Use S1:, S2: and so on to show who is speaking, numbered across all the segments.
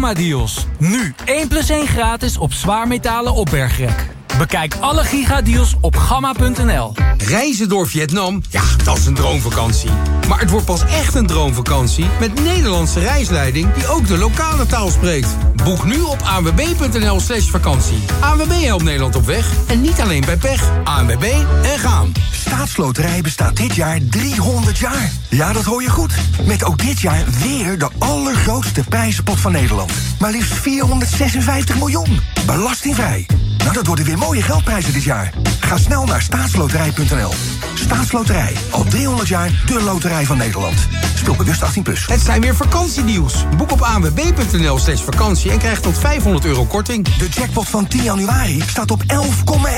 S1: Deals. Nu 1 plus 1 gratis op zwaarmetalen opbergrek. Bekijk alle gigadeals op gamma.nl.
S2: Reizen door Vietnam? Ja, dat is een droomvakantie. Maar het wordt pas echt een droomvakantie met Nederlandse reisleiding die ook de lokale taal spreekt. Boek nu op anwb.nl slash vakantie. ANWB helpt Nederland op weg en niet alleen bij pech. ANWB en gaan.
S3: Staatsloterij bestaat dit jaar 300 jaar. Ja, dat hoor je goed. Met ook dit jaar weer de allergrootste prijzenpot van Nederland. Maar liefst 456 miljoen. Belastingvrij. Nou, dat worden weer mooie geldprijzen dit jaar. Ga snel naar staatsloterij.nl. Staatsloterij. Al 300 jaar de loterij van Nederland. Speel bewust 18+. Plus.
S2: Het zijn weer vakantiedeals. Boek op anwb.nl slash vakantie en krijg tot 500 euro korting.
S3: De jackpot van 10 januari staat op 11,1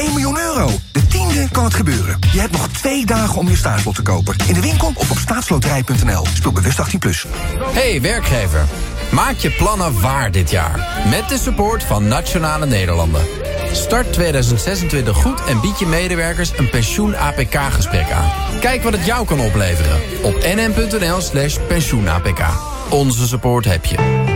S3: miljoen euro. De tiende kan het gebeuren. Je hebt nog twee dagen om je staatslot te kopen. In de winkel of op staatsloterij.nl. Speel bewust 18+. Plus.
S4: Hey werkgever. Maak je plannen waar dit jaar. Met de support van Nationale Nederlanden. Start 2026 goed en bied je medewerkers een pensioen-APK-gesprek aan. Kijk wat het jou kan opleveren op nm.nl slash pensioen-APK. Onze support heb je.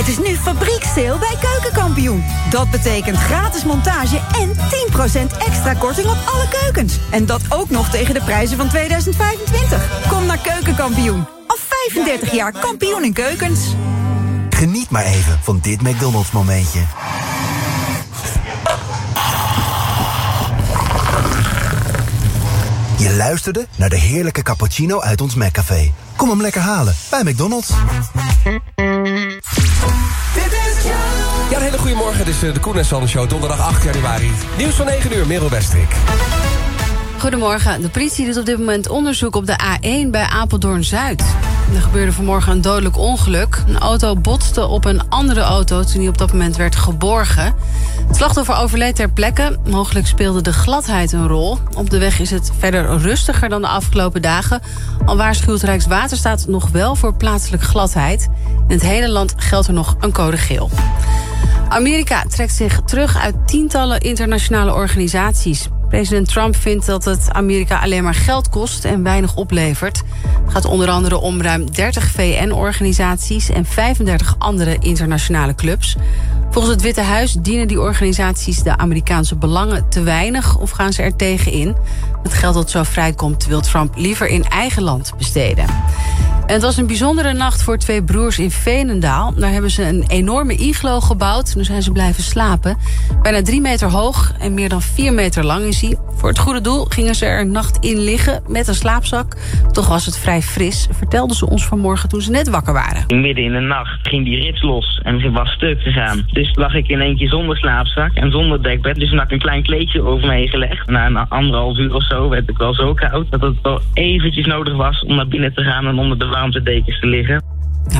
S5: Het is nu fabrieksteel bij Keukenkampioen. Dat betekent gratis montage en 10% extra korting op alle keukens. En dat ook nog tegen de prijzen van 2025. Kom naar Keukenkampioen. Al 35 jaar kampioen in keukens.
S6: Geniet maar even van dit McDonald's momentje. Je luisterde naar de heerlijke cappuccino uit ons McCafé. Kom hem lekker halen bij McDonald's.
S7: Ja, een hele goede morgen. Dit is eh, de Koen en Sander Show, donderdag 8 januari. Nieuws van 9 uur, Merel Westrik.
S8: Goedemorgen. De politie doet op dit moment onderzoek op de A1 bij Apeldoorn-Zuid. Er gebeurde vanmorgen een dodelijk ongeluk. Een auto botste op een andere auto toen die op dat moment werd geborgen. Het slachtoffer overleed ter plekke. Mogelijk speelde de gladheid een rol. Op de weg is het verder rustiger dan de afgelopen dagen. Al waarschuwt Rijkswaterstaat nog wel voor plaatselijk gladheid. In het hele land geldt er nog een code geel. Amerika trekt zich terug uit tientallen internationale organisaties. President Trump vindt dat het Amerika alleen maar geld kost en weinig oplevert. Het gaat onder andere om ruim 30 VN-organisaties en 35 andere internationale clubs. Volgens het Witte Huis dienen die organisaties de Amerikaanse belangen te weinig of gaan ze er tegen in. Het geld dat zo vrijkomt wil Trump liever in eigen land besteden. En het was een bijzondere nacht voor twee broers in Veenendaal. Daar hebben ze een enorme iglo gebouwd. Nu zijn ze blijven slapen. Bijna drie meter hoog en meer dan vier meter lang is hij. Voor het goede doel gingen ze er een nacht in liggen met een slaapzak. Toch was het vrij fris, vertelden ze ons vanmorgen toen ze net wakker waren.
S9: Midden in de nacht ging die rits los en ze was stuk gegaan. Dus lag ik in keer zonder slaapzak en zonder dekbed. Dus toen had ik een klein kleedje over me heen gelegd. Na een anderhalf uur of zo werd ik wel zo koud dat het wel eventjes nodig was om naar binnen te gaan en onder de warmtedekens te liggen.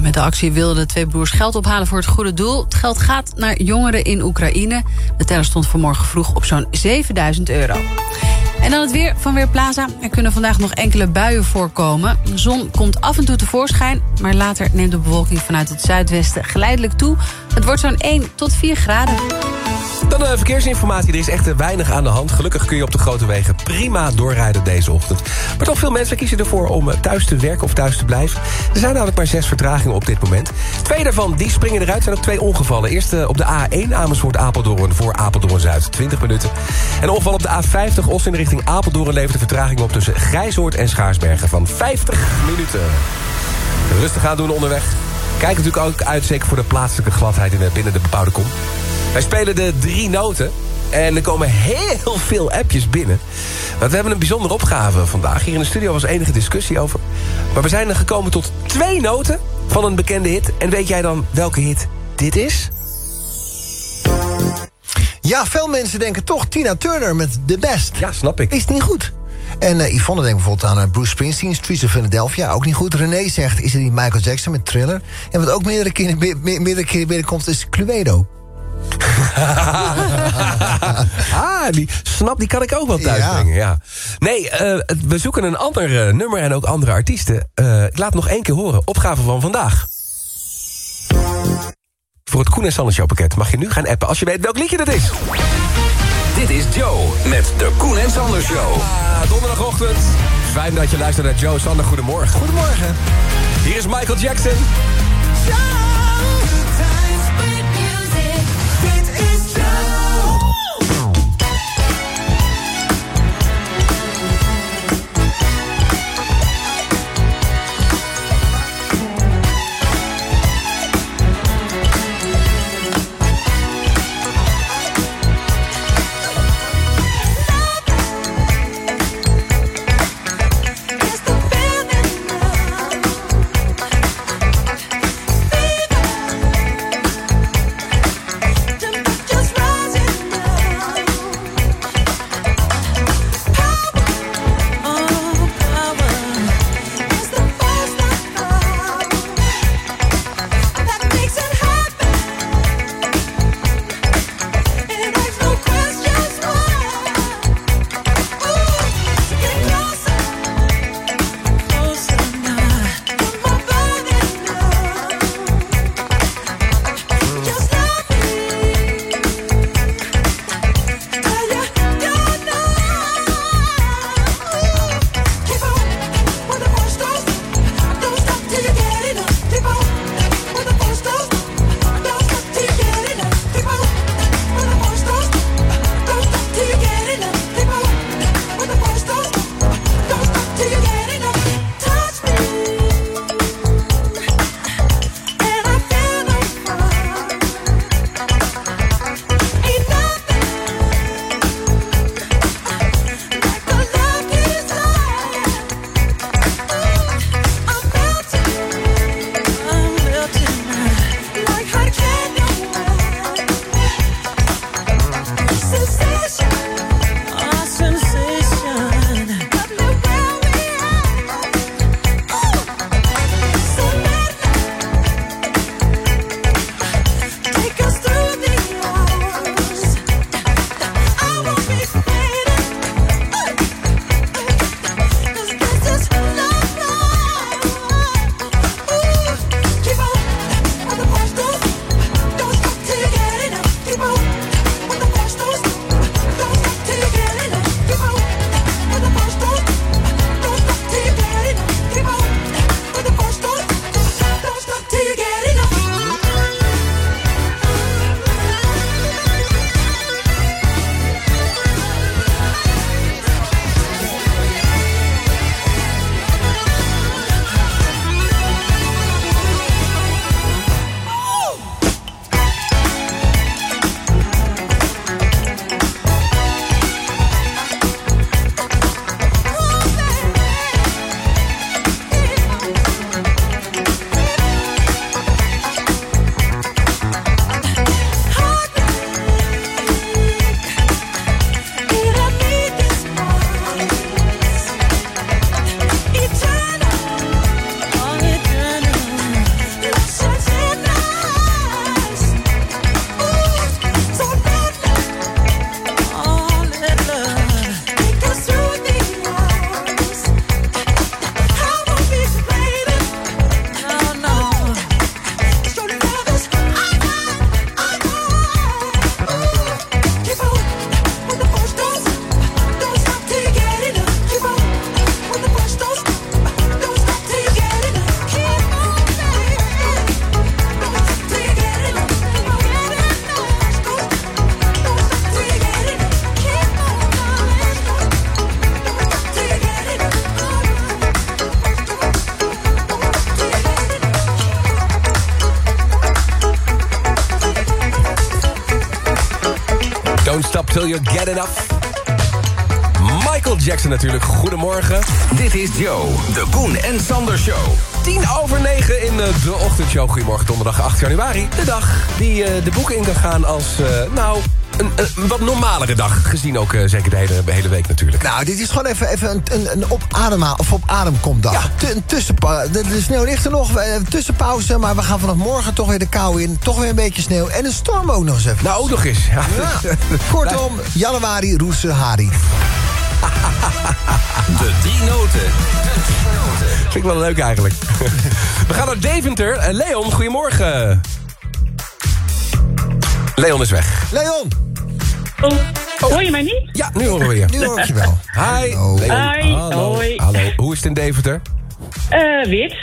S8: Met de actie wilden de twee broers geld ophalen voor het goede doel. Het geld gaat naar jongeren in Oekraïne. De teller stond vanmorgen vroeg op zo'n 7000 euro. En dan het weer van Weerplaza. Er kunnen vandaag nog enkele buien voorkomen. De zon komt af en toe tevoorschijn... maar later neemt de bewolking vanuit het zuidwesten geleidelijk toe. Het wordt zo'n 1 tot 4 graden.
S7: Dan uh, verkeersinformatie. Er is echt weinig aan de hand. Gelukkig kun je op de grote wegen prima doorrijden deze ochtend. Maar toch veel mensen kiezen ervoor om eh, thuis te werken of thuis te blijven. Er zijn namelijk maar zes vertragingen op dit moment. Twee daarvan die springen eruit. zijn ook twee ongevallen. Eerst uh, op de A1 Amersfoort-Apeldoorn voor Apeldoorn-Zuid. 20 minuten. En een ongeval op de A50 Os in de richting Apeldoorn... levert de vertraging op tussen Grijzoord en Schaarsbergen van 50 minuten. Rustig aan doen onderweg. Kijk natuurlijk ook uit zeker voor de plaatselijke gladheid in binnen de bebouwde kom. Wij spelen de drie noten. En er komen heel veel appjes binnen. Want we hebben een bijzondere opgave vandaag. Hier in de studio was enige discussie over. Maar we zijn er gekomen tot twee noten van een bekende hit. En weet jij dan welke hit dit is?
S10: Ja, veel mensen denken toch Tina Turner met The Best.
S7: Ja, snap ik.
S10: Is het niet goed? En uh, Yvonne denkt bijvoorbeeld aan uh, Bruce Springsteen, Streets of Philadelphia. Ook niet goed. René zegt, is het niet Michael Jackson met Thriller? En wat ook meerdere keren, me, meerdere keren binnenkomt is Cluedo.
S7: ah, die snap, die kan ik ook wel thuisbrengen. Ja. ja. Nee, uh, we zoeken een ander nummer en ook andere artiesten. Ik laat nog één keer horen. Opgave van vandaag. Voor het Koen en Sander Show pakket mag je nu gaan appen als je weet welk liedje dat is.
S11: Dit is Joe met de Koen en Sander Show.
S7: Ah, donderdagochtend. Fijn dat je luistert naar Joe. Sander, goedemorgen.
S10: Goedemorgen.
S7: Hier is Michael Jackson. Natuurlijk, goedemorgen.
S11: Dit is Joe, de Koen en Sander Show.
S7: 10 over 9 in eh, de ochtendshow. Goedemorgen, donderdag 8 januari. De dag die eh, de boeken in kan gaan als, eh, nou, een, een wat normalere dag. Gezien ook zeker de hele, de hele week natuurlijk.
S10: Nou, dit is gewoon even, even een, een, een op, adema, of op ademkomdag. Ja. Een tussenpa de, de sneeuw ligt er nog, eh, tussenpauze... maar we gaan vanaf morgen toch weer de kou in. Toch weer een beetje sneeuw. En een storm ook nog eens even.
S7: Nou, ook nog eens. Ja.
S10: Kortom, januari, roese, hari.
S11: De drie noten.
S7: Vind ik wel leuk eigenlijk. We gaan naar Deventer. Eh, Leon, goedemorgen. Leon is weg.
S10: Leon!
S12: Oh, hoor je mij niet?
S7: Ja, nu horen we je.
S10: Nu hoor ik je wel.
S7: Hi.
S10: Hallo.
S7: Leon.
S12: Hi,
S7: Hallo.
S12: hoi.
S7: Hallo. Hoe is het in Deventer?
S12: Eh, wit.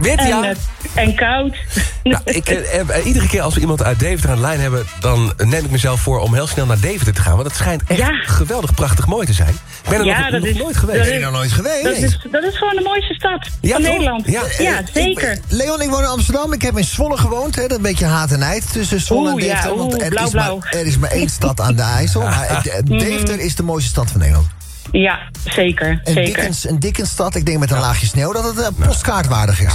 S7: Wit,
S12: en,
S7: ja.
S12: eh, en koud.
S7: Nou, ik, eh, eh, iedere keer als we iemand uit Deventer aan de lijn hebben... dan neem ik mezelf voor om heel snel naar Deventer te gaan. Want het schijnt echt geweldig prachtig mooi te zijn. Ik ben er
S12: Ja,
S7: nog,
S12: dat
S7: nog
S12: is-
S7: nooit geweest.
S12: dat is-
S10: Ben je nog nooit geweest?
S12: Dat is, dat is gewoon de mooiste stad
S7: Ja,
S12: van
S7: toch?
S12: Nederland.
S7: Ja.
S12: Ja, zeker.
S10: ik- Leon, ik woon in Amsterdam. Ik heb in Zwolle gewoond. Hè, dat is een beetje haat en nijd tussen Zwolle en
S12: Oeh,
S10: Deventer. want er,
S12: blauw,
S10: is maar,
S12: blauw.
S10: er is maar één stad aan de IJssel. Maar. Deventer is de mooiste stad van Nederland.
S12: Ja, zeker.
S10: Een
S12: zeker.
S10: Dickens, een Dickens stad, ik denk met een laagje sneeuw... dat het uh, postkaartwaardig is.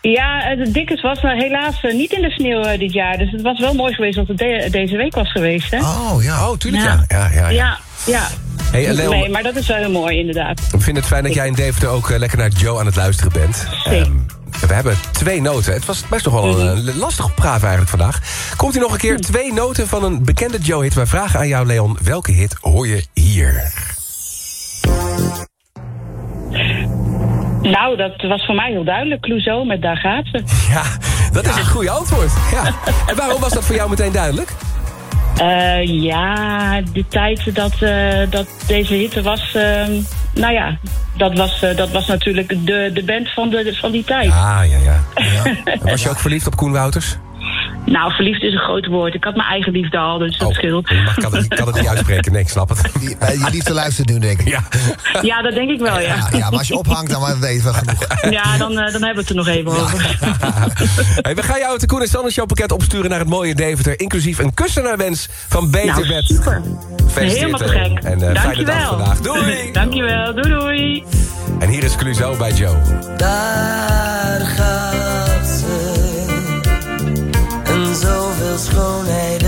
S12: Ja, eh, de Dickens was eh, helaas eh, niet in de sneeuw eh, dit jaar. Dus het was wel mooi geweest dat het de- deze week was geweest. Hè?
S10: Oh, ja.
S7: Oh, tuurlijk, ja. ja, ja, ja.
S12: ja. ja.
S7: Hey, en
S12: nee, maar dat is wel heel mooi, inderdaad.
S7: Ik vind het fijn dat jij in Deventer ook eh, lekker naar Joe aan het luisteren bent. Ehm, we hebben twee noten. Het was best nog wel een
S12: Mhm.
S7: eh, lastig opgave eigenlijk vandaag. Komt hier nog een keer twee noten van een bekende Joe-hit. Wij vragen aan jou, Leon, welke hit hoor je hier?
S12: Nou, dat was voor mij heel duidelijk. Clouseau met Daar gaat ze.
S7: Ja, dat is het goede antwoord. Ja. En waarom was dat voor jou meteen duidelijk?
S12: Eh, ja, de tijd dat, eh, dat deze hitte was... eh, nou ja, dat was, eh, dat was natuurlijk de, de band van, de, van die tijd.
S7: Ah, ja, ja. En Was je ook verliefd op Koen Wouters?
S12: Nou, verliefd is een groot woord. Ik had mijn eigen liefde al, dus dat scheelt.
S7: Maar ik kan het, kan het niet uitspreken. Nee, ik snap het.
S10: Je, eh, je liefde luistert nu, denk ik.
S7: Ja.
S12: Ja, dat denk ik wel, ja.
S10: Ja, ja, maar als je ophangt, dan weten we genoeg.
S12: Ja, dan, eh, dan hebben we het er nog even over.
S7: Hey, we gaan jou het Koen en Sander Show pakket opsturen naar het mooie Deventer. Inclusief een kunstenaarswens van Beter
S12: Nou,
S7: Bed.
S12: super. Helemaal te
S7: eh,
S12: gek.
S7: En eh, fijne dag
S12: Dankjewel.
S7: vandaag. Doei!
S12: Dankjewel, doei doei.
S7: En hier is Cluzo bij Joe.
S13: Daar gaat zoveel schoonheid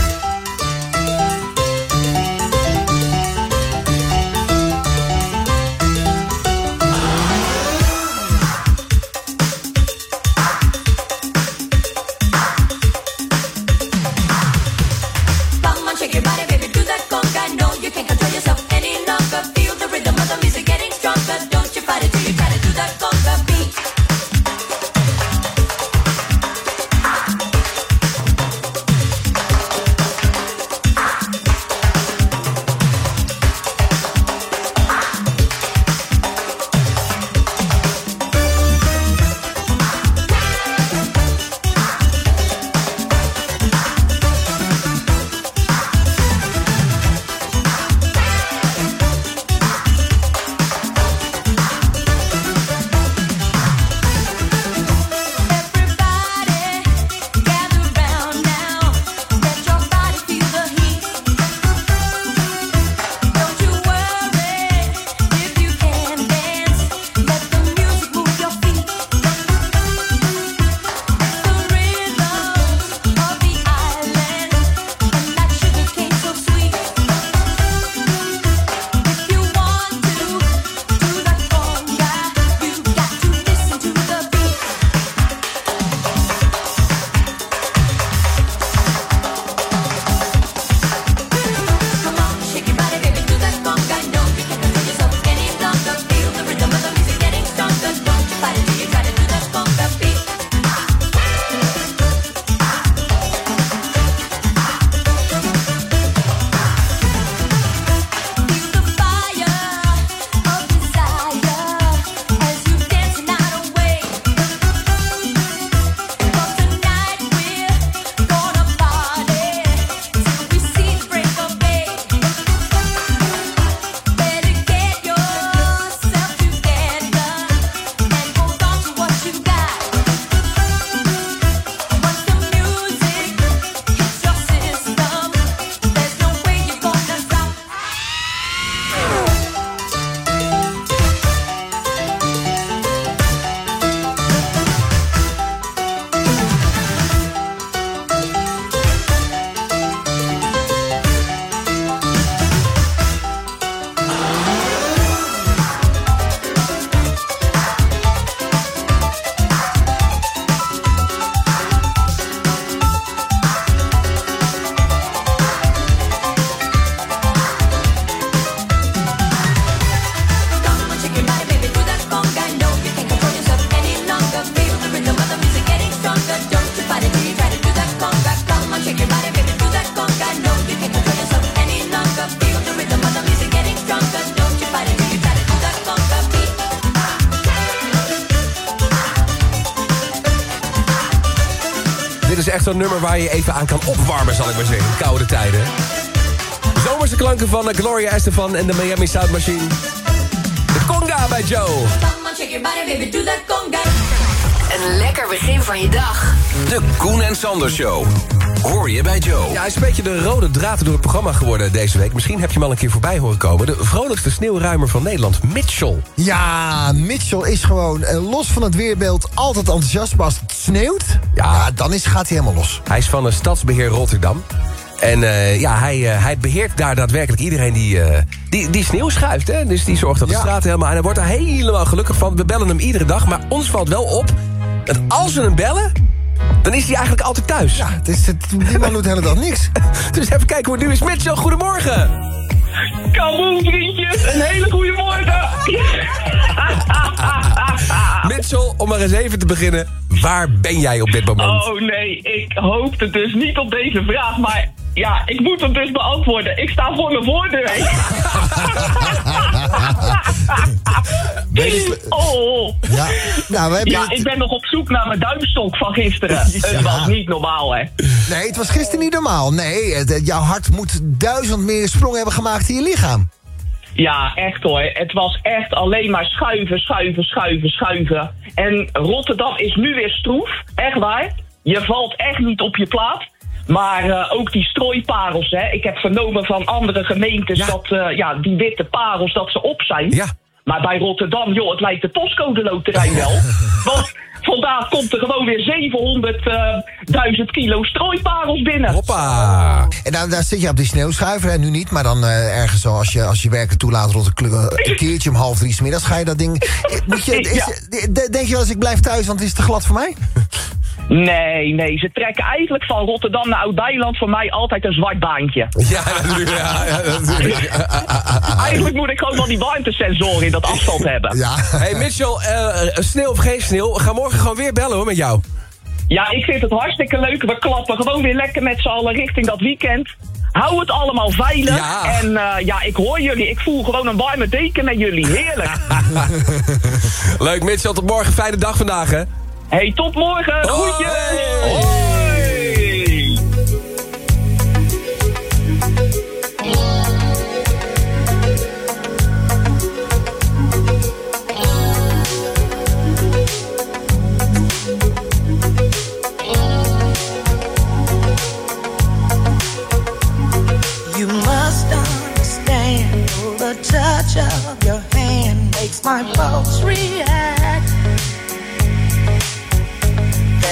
S7: Zo'n nummer waar je even aan kan opwarmen, zal ik maar zeggen. Koude tijden. Zomerse klanken van eh, Gloria Estefan en de Miami Sound Machine. De conga bij Joe.
S14: Een lekker begin van je dag.
S11: De Koen en Sander Show. Hoor je bij Joe.
S7: Ja, hij is een beetje de rode draad door het programma geworden deze week. Misschien heb je hem al een keer voorbij horen komen. De vrolijkste sneeuwruimer van Nederland, Mitchell.
S10: Ja, Mitchell is gewoon eh, los van het weerbeeld altijd enthousiast. Maar als het sneeuwt, ja. dan is, gaat hij helemaal los.
S7: Hij is van het Stadsbeheer Rotterdam. En eh, ja, hij, eh, hij beheert daar daadwerkelijk iedereen die, eh, die, die sneeuw schuift. Hè? Dus die zorgt dat de straat helemaal... En hij wordt er helemaal gelukkig van. We bellen hem iedere dag. Maar ons valt wel op dat als we hem bellen... dan is hij eigenlijk altijd thuis.
S10: Ja, het is, het, die man doet de hele dag niks.
S7: dus even kijken hoe het nu is. Mitchell, goedemorgen.
S15: Kaboom, vriendjes. Een hele goede morgen.
S7: Mitchell, om maar eens even te beginnen. Waar ben jij op dit moment?
S15: Oh nee, ik hoopte dus niet op deze vraag, maar ja, ik moet hem dus beantwoorden. Ik sta voor mijn voordeur. oh.
S10: Ja, nou, we hebben
S15: ja
S10: het-
S15: ik ben nog op zoek naar mijn duimstok van gisteren. Het was niet normaal, hè.
S10: Nee, het was gisteren niet normaal. Nee, jouw hart moet duizend meer sprongen hebben gemaakt in je lichaam.
S15: Ja, echt hoor. Het was echt alleen maar schuiven, schuiven, schuiven, schuiven. En Rotterdam is nu weer stroef. Echt waar. Je valt echt niet op je plaat. Maar eh, ook die strooiparels, hè. Ik heb vernomen van andere gemeentes dat eh, ja, die witte parels dat ze op zijn.
S7: Ja.
S15: Maar bij Rotterdam, joh, het lijkt de postcode loterij wel. Want vandaag komt er gewoon weer 700.000 kilo strooiparels binnen.
S7: Hoppa.
S10: En dan, daar zit je op die sneeuwschuiver en nu niet, maar dan eh, ergens zo als je, als je werken toelaat rond een, kle- een keertje om half drie 's middags ga je dat ding. Eh, Moet je, is, de- Denk je wel eens ik blijf thuis, want het is te glad voor mij?
S15: Nee, nee, ze trekken eigenlijk van Rotterdam naar Oud-Beiland voor mij altijd een zwart baantje.
S7: Ja, natuurlijk. Ja, ja, natuurlijk.
S15: Eigenlijk moet ik gewoon wel die warmtesensoren in dat asfalt hebben.
S10: Ja.
S7: Hey Mitchell, eh, sneeuw of geen sneeuw, ga morgen gewoon weer bellen hoor met jou.
S15: Ja, ik vind het hartstikke leuk. We klappen gewoon weer lekker met z'n allen richting dat weekend. Hou het allemaal veilig.
S7: Ja.
S15: En eh, ja, ik hoor jullie. Ik voel gewoon een warme deken met jullie. Heerlijk.
S7: Leuk Mitchell, tot morgen. Fijne dag vandaag hè.
S15: Hey, tot morgen. Groetjes. Hoi.
S16: You must understand the touch of your hand makes my pulse react.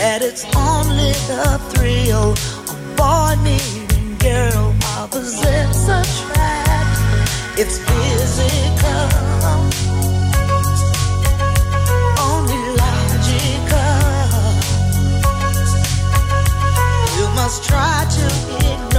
S16: That it's only the thrill of boy meeting girl opposites attract. It's physical, only logical. You must try to ignore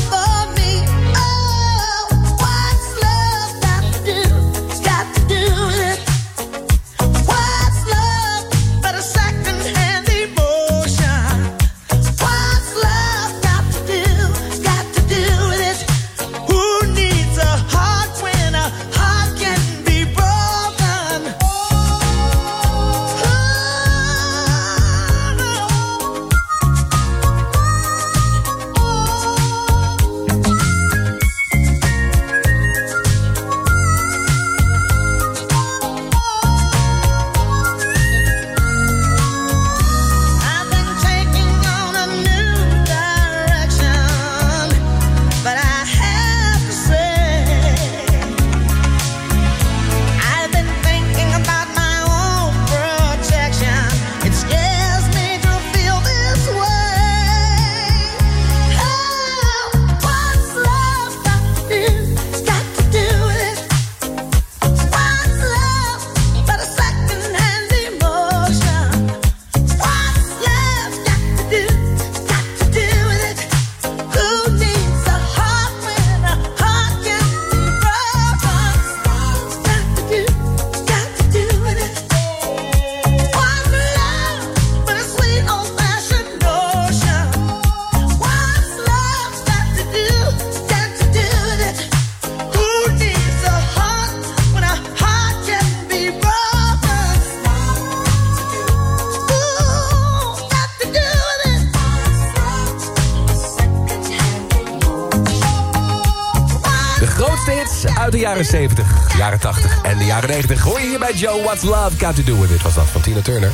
S7: uit de jaren 70, jaren 80 en de jaren 90. Hoor je hier bij Joe What's Love Got To Do With It was dat van Tina Turner.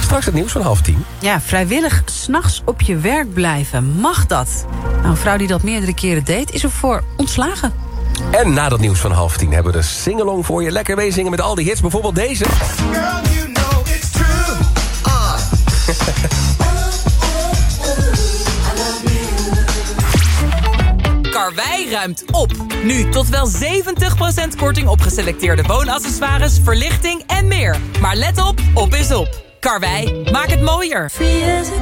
S7: Straks het nieuws van half tien.
S8: Ja, vrijwillig s'nachts op je werk blijven. Mag dat? Nou, een vrouw die dat meerdere keren deed, is ervoor ontslagen.
S7: En na dat nieuws van half tien hebben we de singalong voor je. Lekker meezingen met al die hits. Bijvoorbeeld deze.
S17: Ruimt op. Nu tot wel 70% korting op geselecteerde woonaccessoires, verlichting en meer. Maar let op, op is op. Karwei, maak het mooier.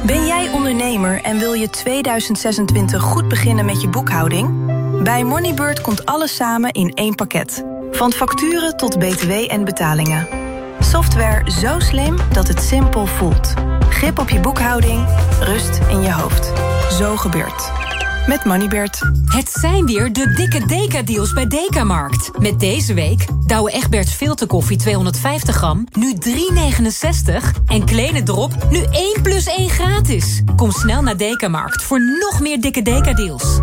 S18: Ben jij ondernemer en wil je 2026 goed beginnen met je boekhouding? Bij Moneybird komt alles samen in één pakket. Van facturen tot btw en betalingen. Software zo slim dat het simpel voelt. Grip op je boekhouding, rust in je hoofd. Zo gebeurt. Met Moneybird.
S19: Het zijn weer de dikke Deka-deals bij Dekamarkt. Met deze week Douwe Egberts filterkoffie 250 gram, nu 3,69. En Kleine Drop, nu 1 plus 1 gratis. Kom snel naar Dekamarkt voor nog meer dikke Deka-deals.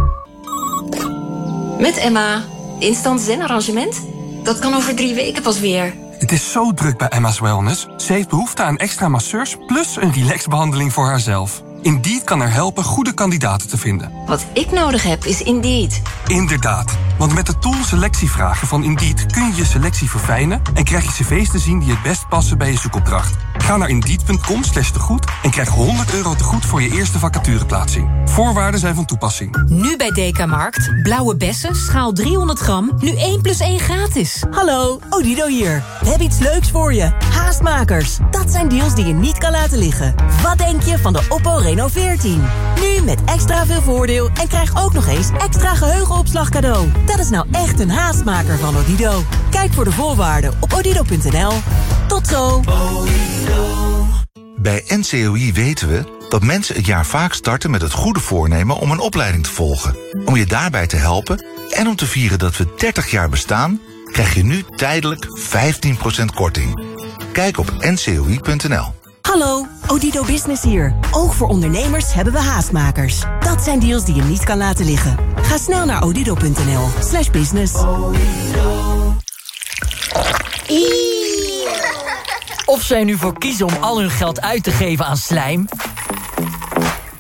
S20: Met Emma. Instant zen-arrangement? Dat kan over drie weken pas weer.
S21: Het is zo druk bij Emma's Wellness. Ze heeft behoefte aan extra masseurs plus een relaxbehandeling voor haarzelf. Indeed kan er helpen goede kandidaten te vinden.
S20: Wat ik nodig heb is Indeed.
S21: Inderdaad, want met de tool selectievragen van Indeed kun je je selectie verfijnen en krijg je cv's te zien die het best passen bij je zoekopdracht. Ga naar indeed.com slash tegoed en krijg 100 euro tegoed voor je eerste vacatureplaatsing. Voorwaarden zijn van toepassing.
S19: Nu bij Dekamarkt. Blauwe bessen, schaal 300 gram, nu 1 plus 1 gratis.
S22: Hallo, Odido hier. We hebben iets leuks voor je. Haastmakers. Dat zijn deals die je niet kan laten liggen. Wat denk je van de Oppo Reno 14? Nu met extra veel voordeel en krijg ook nog eens extra geheugenopslag cadeau. Dat is nou echt een haastmaker van Odido. Kijk voor de voorwaarden op odido.nl. Tot zo.
S23: Bij NCOI weten we dat mensen het jaar vaak starten met het goede voornemen om een opleiding te volgen. Om je daarbij te helpen en om te vieren dat we 30 jaar bestaan, krijg je nu tijdelijk 15% korting. Kijk op ncoi.nl.
S22: Hallo, Odido Business hier. Ook voor ondernemers hebben we haastmakers. Dat zijn deals die je niet kan laten liggen. Ga snel naar odido.nl slash business.
S24: Of zij nu voor kiezen om al hun geld uit te geven aan slijm...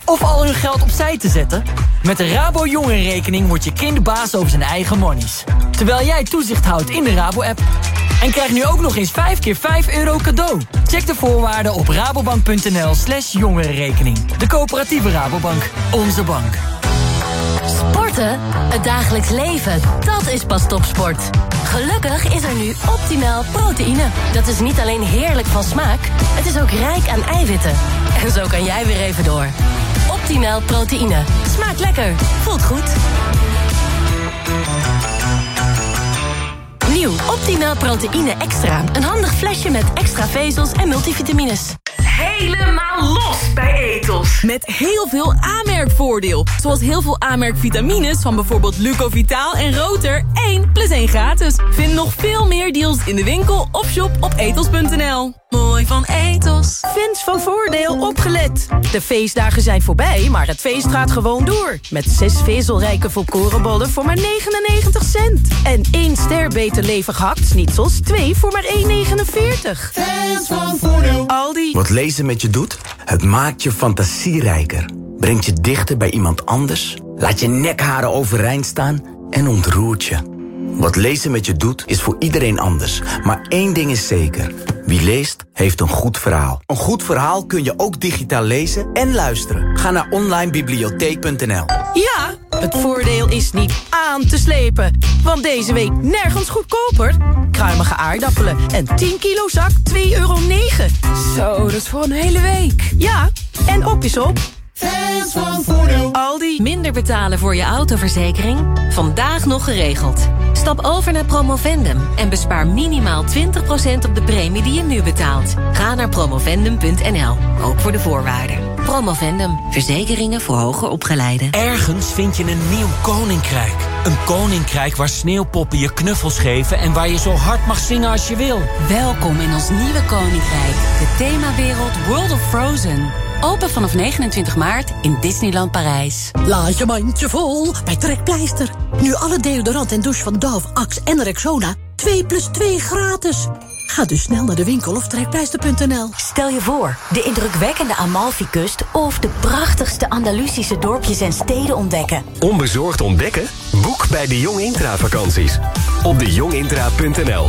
S24: of al hun geld opzij te zetten... met de Rabo Jongerenrekening wordt je kind baas over zijn eigen monies. Terwijl jij toezicht houdt in de Rabo-app. En krijg nu ook nog eens 5 keer 5 euro cadeau. Check de voorwaarden op rabobank.nl slash jongerenrekening. De coöperatieve Rabobank. Onze bank.
S25: Sporten? Het dagelijks leven, dat is pas topsport. Gelukkig is er nu optimaal proteïne. Dat is niet alleen heerlijk van smaak, het is ook rijk aan eiwitten. En zo kan jij weer even door. Optimaal proteïne. Smaakt lekker, voelt goed. Nieuw Optimaal proteïne extra. Een handig flesje met extra vezels en multivitamines.
S26: Helemaal los bij Etos. Met heel veel aanmerkvoordeel. Zoals heel veel aanmerkvitamines van bijvoorbeeld Lucovitaal en Roter. 1 plus 1 gratis. Vind nog veel meer deals in de winkel of shop op etos.nl. Mooi van Etos.
S22: Fans van Voordeel opgelet. De feestdagen zijn voorbij, maar het feest gaat gewoon door. Met zes vezelrijke volkorenbollen voor maar 99 cent. En één ster beter levig hakt-snitsels, twee voor maar 1,49. Fans van Voordeel. Aldi.
S27: Wat lezen met je doet? Het maakt je fantasierijker. Brengt je dichter bij iemand anders. Laat je nekharen overeind staan en ontroert je. Wat lezen met je doet, is voor iedereen anders. Maar één ding is zeker. Wie leest, heeft een goed verhaal. Een goed verhaal kun je ook digitaal lezen en luisteren. Ga naar onlinebibliotheek.nl
S22: Ja, het voordeel is niet aan te slepen. Want deze week nergens goedkoper. Kruimige aardappelen en 10 kilo zak 2,9 euro. Zo, dat is voor een hele week. Ja, en op is op. Fans van Voordeel. Aldi.
S25: Minder betalen voor je autoverzekering? Vandaag nog geregeld. Stap over naar Promovendum en bespaar minimaal 20% op de premie die je nu betaalt. Ga naar promovendum.nl, ook voor de voorwaarden. Promovendum, verzekeringen voor hoger opgeleiden.
S28: Ergens vind je een nieuw koninkrijk. Een koninkrijk waar sneeuwpoppen je knuffels geven... en waar je zo hard mag zingen als je wil.
S25: Welkom in ons nieuwe koninkrijk. De themawereld World of Frozen. Open vanaf 29 maart in Disneyland Parijs.
S29: Laat je mandje vol bij Trekpleister. Nu alle deodorant en douche van Dove, Axe en Rexona 2 plus 2 gratis. Ga dus snel naar de winkel of trekpleister.nl.
S30: Stel je voor, de indrukwekkende Amalfi-kust... of de prachtigste Andalusische dorpjes en steden ontdekken.
S31: Onbezorgd ontdekken? Boek bij de Jong Intra vakanties. Op dejongintra.nl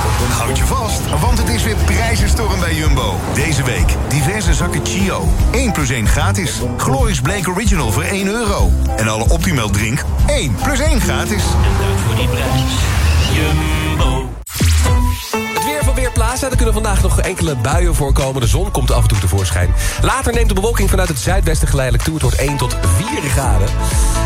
S32: Houd je vast, want het is weer prijzenstorm bij Jumbo. Deze week diverse zakken Chio. 1 plus 1 gratis. Glorious Blake Original voor 1 euro. En alle Optimal drink 1 plus 1 gratis.
S28: Voor die prijs. Jumbo.
S7: Er kunnen vandaag nog enkele buien voorkomen. De zon komt af en toe tevoorschijn. Later neemt de bewolking vanuit het zuidwesten geleidelijk toe. Het wordt 1 tot 4 graden.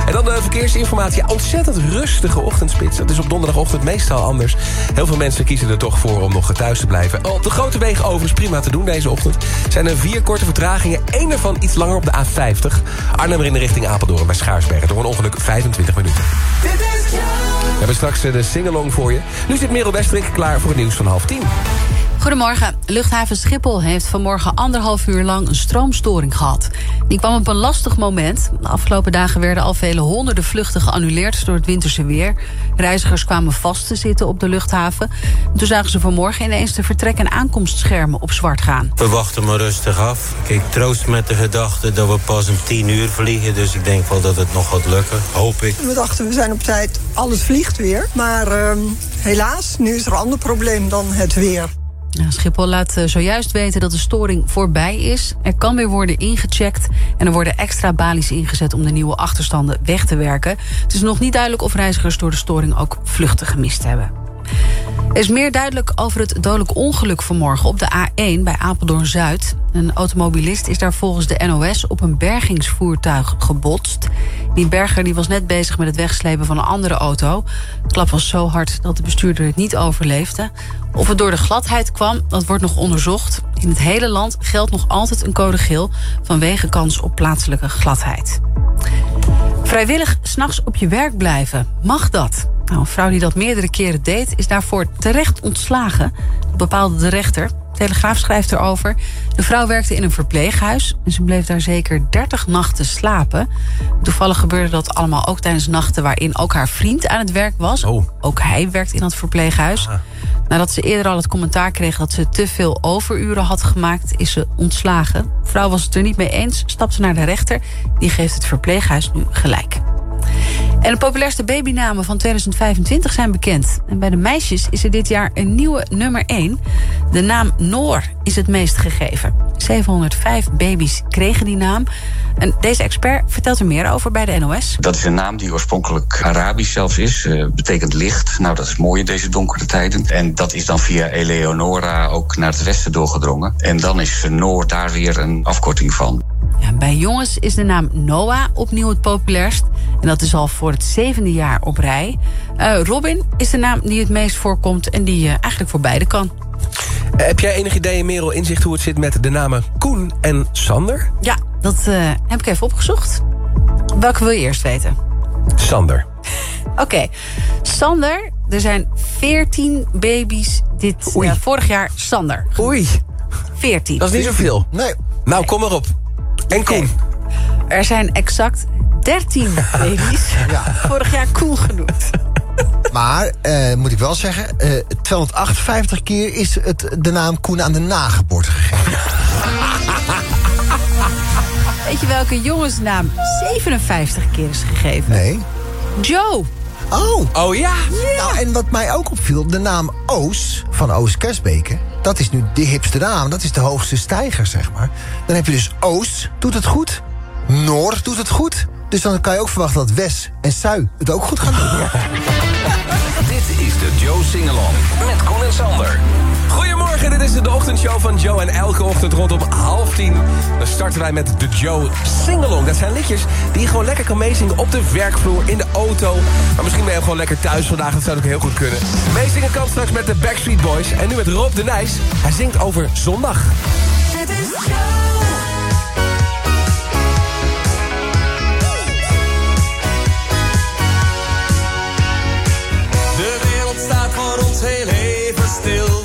S7: En dan de verkeersinformatie. Ontzettend rustige ochtendspits. Dat is op donderdagochtend meestal anders. Heel veel mensen kiezen er toch voor om nog thuis te blijven. Op de grote wegen overigens prima te doen deze ochtend. Zijn er vier korte vertragingen. Eén ervan iets langer op de A50. Arnhem in de richting Apeldoorn bij Schaarsbergen. Door een ongeluk 25 minuten. We hebben straks eh, de singalong voor je. Nu zit Merel Westrik klaar voor het nieuws van half tien.
S8: Goedemorgen. Luchthaven Schiphol heeft vanmorgen anderhalf uur lang een stroomstoring gehad. Die kwam op een lastig moment. De afgelopen dagen werden al vele honderden vluchten geannuleerd door het winterse weer. Reizigers kwamen vast te zitten op de luchthaven. En toen zagen ze vanmorgen ineens de vertrek- en aankomstschermen op zwart gaan.
S33: We wachten maar rustig af. Ik troost met de gedachte dat we pas om tien uur vliegen. Dus ik denk wel dat het nog gaat lukken. Hoop ik.
S34: We dachten, we zijn op tijd, alles vliegt weer. Maar ehm, helaas, nu is er een ander probleem dan het weer.
S8: Schiphol laat eh, zojuist weten dat de storing voorbij is. Er kan weer worden ingecheckt en er worden extra balies ingezet om de nieuwe achterstanden weg te werken. Het is nog niet duidelijk of reizigers door de storing ook vluchten gemist hebben. Er is meer duidelijk over het dodelijk ongeluk vanmorgen op de A1 bij Apeldoorn Zuid. Een automobilist is daar volgens de NOS op een bergingsvoertuig gebotst. Die berger die was net bezig met het wegslepen van een andere auto. De klap was zo hard dat de bestuurder het niet overleefde. Of het door de gladheid kwam, dat wordt nog onderzocht. In het hele land geldt nog altijd een code geel vanwege kans op plaatselijke gladheid. Vrijwillig s'nachts op je werk blijven, mag dat? Nou, een vrouw die dat meerdere keren deed, is daarvoor terecht ontslagen. Bepaalde de rechter. De Telegraaf schrijft erover. De vrouw werkte in een verpleeghuis en ze bleef daar zeker 30 nachten slapen. Toevallig gebeurde dat allemaal ook tijdens nachten waarin ook haar vriend aan het werk was. Ook hij werkt in dat verpleeghuis. Nadat ze eerder al het commentaar kreeg dat ze te veel overuren had gemaakt, is ze ontslagen. De vrouw was het er niet mee eens, stapte naar de rechter. Die geeft het verpleeghuis nu gelijk. En de populairste babynamen van 2025 zijn bekend. En bij de meisjes is er dit jaar een nieuwe nummer 1. De naam Noor is het meest gegeven. 705 baby's kregen die naam. En deze expert vertelt er meer over bij de NOS.
S35: Dat is een naam die oorspronkelijk Arabisch zelfs is. Uh, betekent licht. Nou, dat is mooi in deze donkere tijden. En dat is dan via Eleonora ook naar het westen doorgedrongen. En dan is Noor daar weer een afkorting van.
S8: Bij jongens is de naam Noah opnieuw het populairst. En dat is al voor het zevende jaar op rij. Uh, Robin is de naam die het meest voorkomt en die uh, eigenlijk voor beide kan.
S7: Heb jij enig idee, Merel, inzicht hoe het zit met de namen Koen en Sander?
S8: Ja, dat heb ik even opgezocht. Welke wil je eerst weten?
S7: Sander.
S8: Oké, okay. Sander, er zijn 14 baby's dit vorig jaar Sander.
S7: Oei.
S8: 14.
S7: Dat is niet zoveel.
S36: Nee.
S7: Nou, kom maar op. En Koen.
S8: Er zijn exact 13 baby's ja. vorig jaar Koen genoemd.
S36: Maar, uh, moet ik wel zeggen, uh, 258 keer is het de naam Koen aan de nageboorte gegeven.
S8: Weet je welke jongensnaam 57 keer is gegeven?
S36: Nee.
S8: Joe.
S36: Oh.
S7: Oh ja?
S36: ja. Nou, en wat mij ook opviel, de naam Oos van Oos Kersbeke... dat is nu de hipste naam, dat is de hoogste stijger, zeg maar. Dan heb je dus Oos, doet het goed. Noor doet het goed. Dus dan kan je ook verwachten dat Wes en Sui het ook goed gaan doen.
S31: Dit is de Joe Singalong met Koen en Sander.
S7: Goedemorgen, dit is de ochtendshow van Joe. En elke ochtend rondom half tien... dan starten wij met de Joe Singalong. Dat zijn liedjes die je gewoon lekker kan meezingen op de werkvloer, in de auto. Maar misschien ben je ook gewoon lekker thuis vandaag. Dat zou ook heel goed kunnen. Meezingen kan straks met de Backstreet Boys. En nu met Rob de Nijs. Hij zingt over zondag.
S13: Het is Joe.
S37: De wereld staat voor ons heel even stil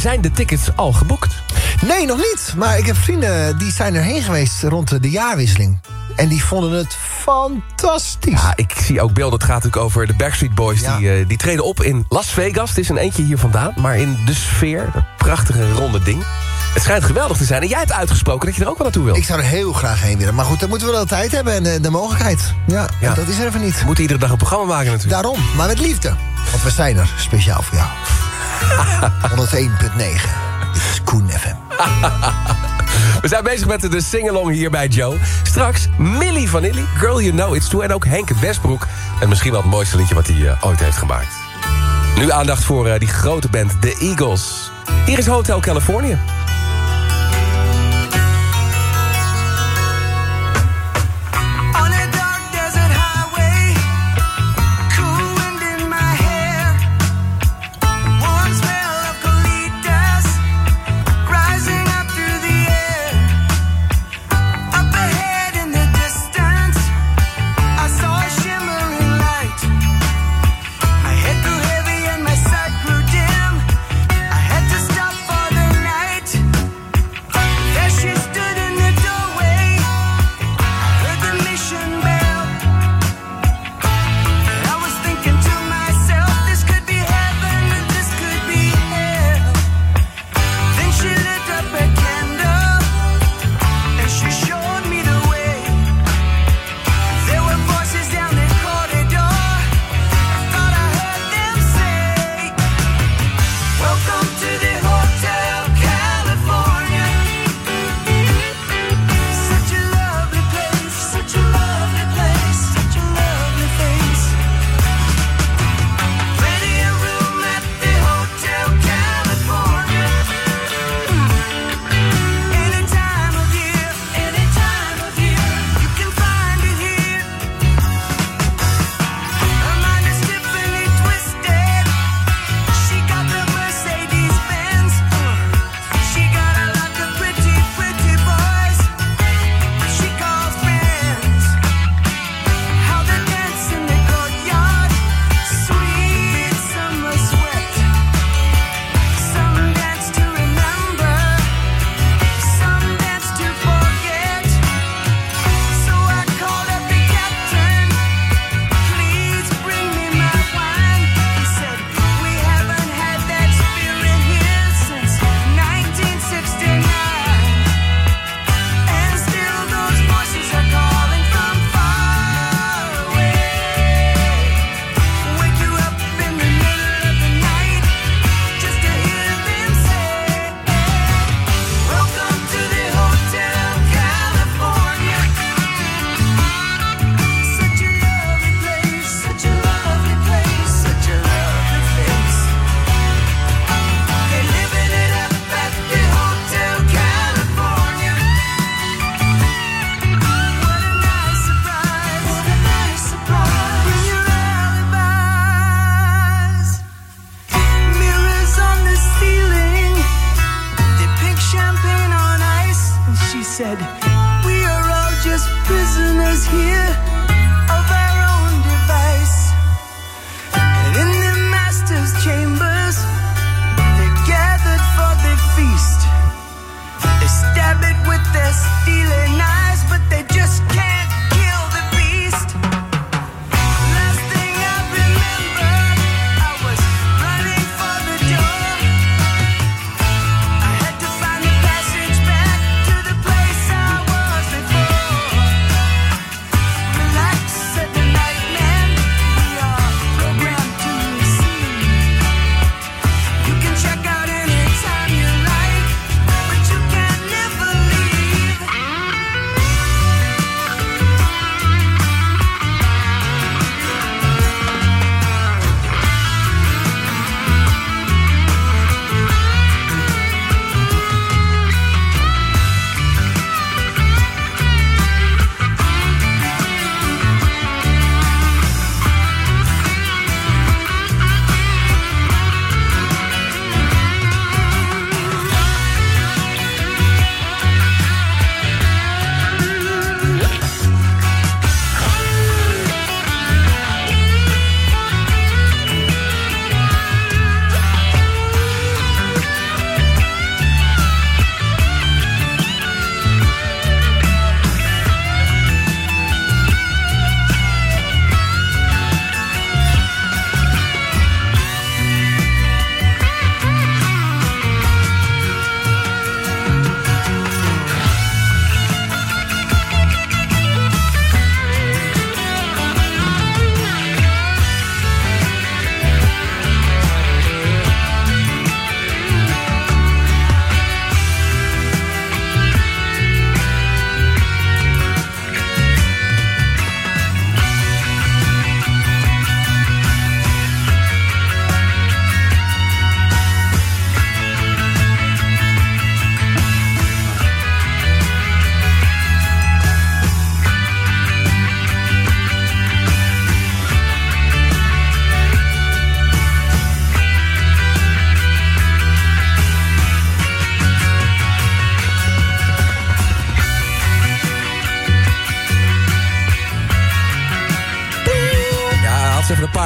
S7: Zijn de tickets al geboekt?
S10: Nee, nog niet. Maar ik heb vrienden die zijn erheen geweest rond de jaarwisseling. En die vonden het fantastisch.
S7: Ja, ik zie ook beelden. Het gaat natuurlijk over de Backstreet Boys. Die, eh, die treden op in Las Vegas. Het is een eentje hier vandaan. Maar in de sfeer, dat prachtige ronde ding. Het schijnt geweldig te zijn. En jij hebt uitgesproken dat je er ook wel naartoe wil.
S10: Ik zou er heel graag heen willen. Maar goed, dan moeten we wel de tijd hebben en de, de mogelijkheid. Ja, dat is er even niet.
S7: We moeten iedere dag een programma maken natuurlijk.
S10: Daarom, maar met liefde. Want we zijn er speciaal voor jou. 101.9. Dit is Koen FM.
S7: We zijn bezig met de sing-along hier bij Joe. Straks Millie Vanilli, Girl You Know It's True... en ook Henk Westbroek. En misschien wel het mooiste liedje wat hij eh, ooit heeft gemaakt. Nu aandacht voor eh, die grote band, The Eagles. Hier is Hotel California.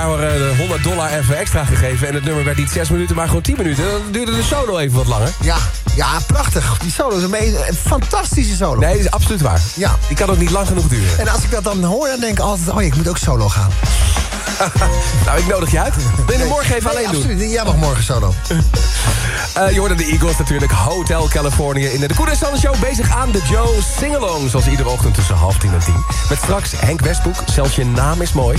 S38: Hour eh, de 100 dollar even extra gegeven. En het nummer werd niet 6 minuten, maar gewoon 10 minuten. Dan duurde de solo even wat langer.
S10: Ja, ja prachtig. Die solo is een, fantastische solo.
S38: Nee, is absoluut waar.
S10: Ja.
S38: Die kan ook niet lang genoeg duren.
S10: En als ik dat dan hoor, dan denk ik altijd... oh, ik moet ook solo gaan.
S38: nou, ik nodig je uit. Wil je morgen even
S10: nee,
S38: alleen
S10: absoluut. doen? Jij mag morgen solo.
S38: uh, je hoorde de Eagles natuurlijk. Hotel California in de Koen Sander Show. Bezig aan de Joe Singalong. Zoals iedere ochtend tussen half tien en tien. Met straks Henk Westbroek. Zelfs je naam is mooi.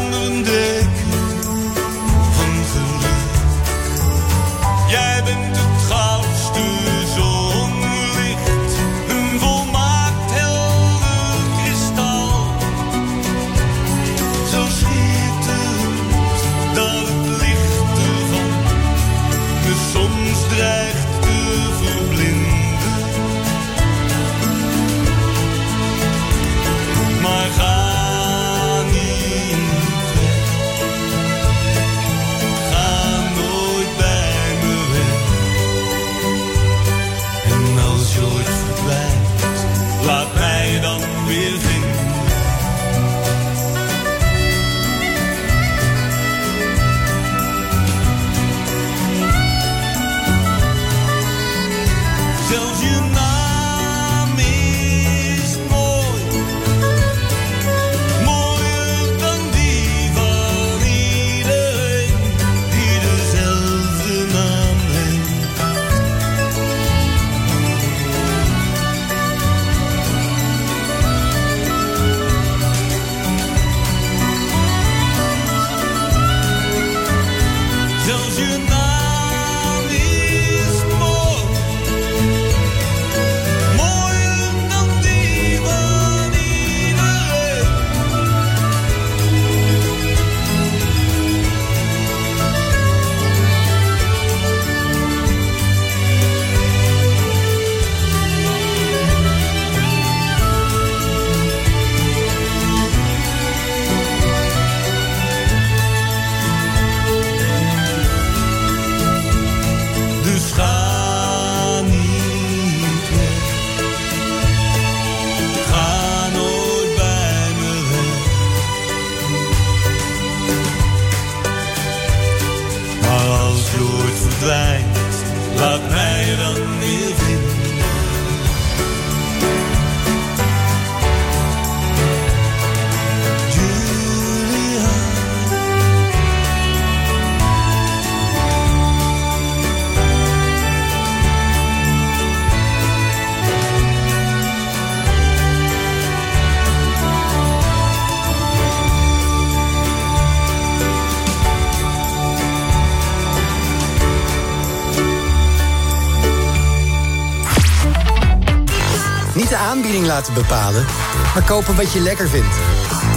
S39: laten bepalen, maar kopen wat je lekker vindt.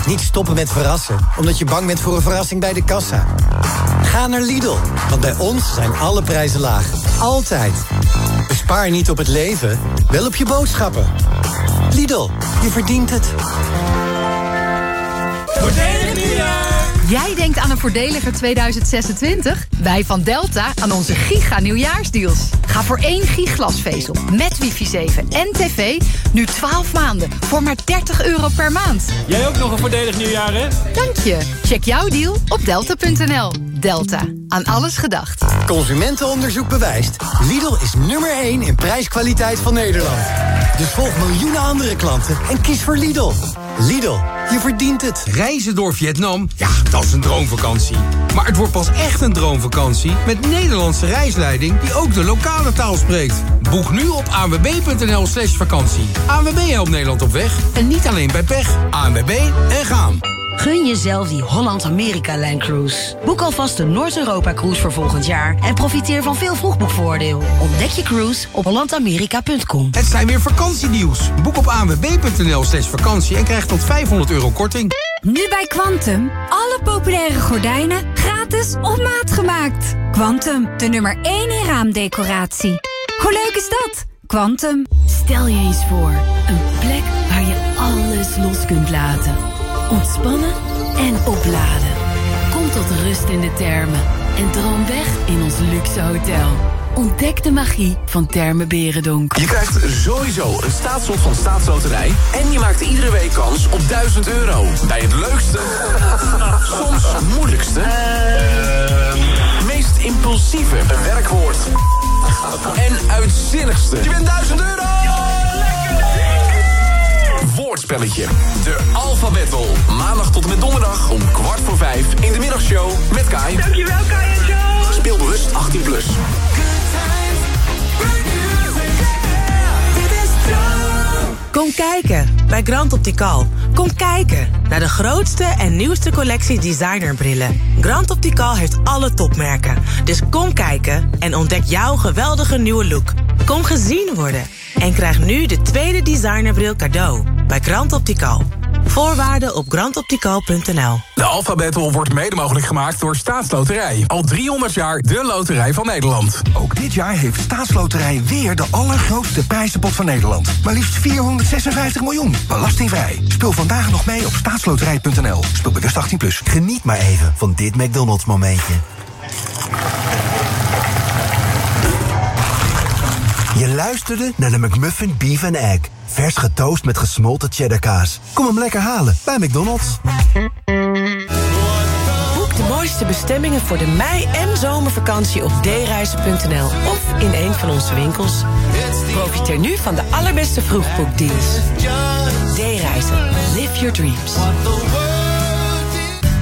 S39: Niet stoppen met verrassen, omdat je bang bent voor een verrassing bij de kassa. Ga naar Lidl, want bij ons zijn alle prijzen laag. Altijd. Bespaar niet op het leven, wel op je boodschappen. Lidl, je verdient het.
S40: Voordelig nieuwjaar! Jij denkt aan een voordeliger 2026? Wij van Delta aan onze giga nieuwjaarsdeals. Ga voor één giglasvezel met wifi 7 en tv nu 12 maanden voor maar 30 euro per maand.
S28: Jij ook nog een voordelig nieuwjaar, hè?
S40: Dank je. Check jouw deal op delta.nl. Delta. Aan alles gedacht.
S39: Consumentenonderzoek bewijst. Lidl is nummer 1 in prijskwaliteit van Nederland. Dus volg miljoenen andere klanten en kies voor Lidl. Lidl, je verdient het.
S2: Reizen door Vietnam, ja, dat is een droomvakantie. Maar het wordt pas echt een droomvakantie met Nederlandse reisleiding die ook de lokale taal spreekt. Boek nu op anwb.nl slash vakantie. ANWB helpt Nederland op weg en niet alleen bij pech. ANWB en gaan.
S41: Gun jezelf die Holland-Amerika-lijn cruise. Boek alvast de Noord-Europa-cruise voor volgend jaar... en profiteer van veel vroegboekvoordeel. Ontdek je cruise op hollandamerika.com.
S2: Het zijn weer vakantienieuws. Boek op anwb.nl slash vakantie en krijg tot 500 euro korting.
S42: Nu bij Quantum. Alle populaire gordijnen gratis op maat gemaakt. Quantum, de nummer 1 in raamdecoratie. Hoe leuk is dat? Quantum.
S8: Stel je eens voor, een plek waar je alles los kunt laten. Ontspannen en opladen. Kom tot rust in de termen en droom weg in ons luxe hotel. Ontdek de magie van Termen Berendonk.
S43: Je krijgt sowieso een staatslot van staatsloterij. En je maakt iedere week kans op 1000 euro. Bij het leukste, soms moeilijkste, meest impulsieve werkwoord. En uitzinnigste. Je wint 1000 euro! Woordspelletje. De Alphabetwol. Maandag tot en met donderdag om kwart voor vijf in de middagshow met Kai.
S44: Dankjewel, Kai en Joe.
S43: Speel bewust 18 plus.
S16: Kom kijken bij Grand Optical. Kom kijken naar de grootste en nieuwste collectie designerbrillen. Grand Optical heeft alle topmerken. Dus kom kijken en ontdek jouw geweldige nieuwe look. Kom gezien worden en krijg nu de tweede designerbril cadeau bij Grand Optical. Voorwaarden op grandoptical.nl
S28: De Battle wordt mede mogelijk gemaakt door Staatsloterij. Al 300 jaar de loterij van Nederland.
S3: Ook dit jaar heeft Staatsloterij weer de allergrootste prijzenpot van Nederland. Maar liefst 456 miljoen. Belastingvrij. Speel vandaag nog mee op staatsloterij.nl. Speel bewust 18+. Plus.
S27: Geniet maar even van dit McDonald's momentje. Luisterde naar de McMuffin Beef and Egg. Vers getoast met gesmolten cheddarkaas. Kom hem lekker halen bij McDonald's.
S16: Boek de mooiste bestemmingen voor de mei- en zomervakantie op dereizen.nl of in een van onze winkels. Profiteer nu van de allerbeste vroegboekdeals. D-reizen. Live your dreams.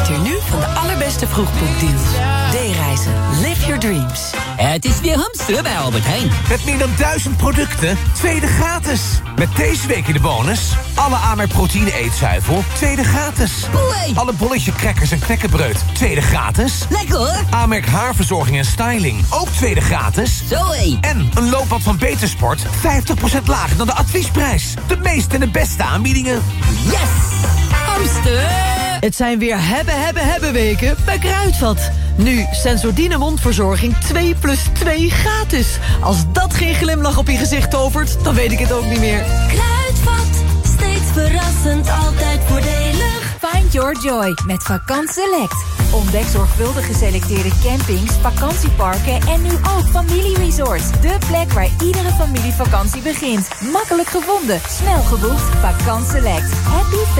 S16: Profiteer nu van de allerbeste vroegboekdeals. D-reizen. Live your dreams.
S25: Het is weer hamster bij Albert Heijn. Met meer dan duizend producten, tweede gratis. Met deze week in de bonus... alle Amerk proteïne eetzuivel, tweede gratis. Alle bolletje crackers en knekkenbreud, tweede gratis. Lekker hoor. Amerk haarverzorging en styling, ook tweede gratis. Zoé. En een loopband van Betersport, 50% lager dan de adviesprijs. De meeste en de beste aanbiedingen. Yes! Hamster!
S45: Het zijn weer hebben, hebben, hebben weken bij Kruidvat. Nu Sensordine mondverzorging 2 plus 2 gratis. Als dat geen glimlach op je gezicht tovert, dan weet ik het ook niet meer.
S8: Kruidvat, steeds verrassend, altijd voordelig.
S40: Find your joy met Vakant Select. Ontdek zorgvuldig geselecteerde campings, vakantieparken en nu ook familieresorts. De plek waar iedere familievakantie begint. Makkelijk gevonden, snel geboekt. Vakant Select. Happy